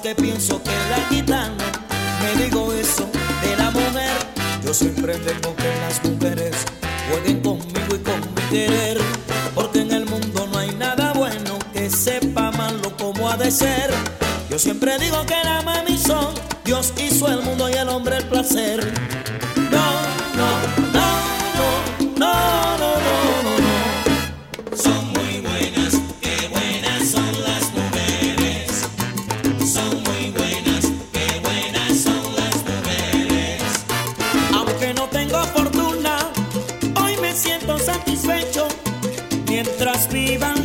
pienso que la gitana me digo eso de la mujer. Yo siempre tengo que las mujeres jueguen conmigo y con mi querer. Porque en el mundo no hay nada bueno que sepa malo como ha de ser. Yo siempre digo que la mami son Dios hizo el mundo y el hombre el placer. No, Mientras vivan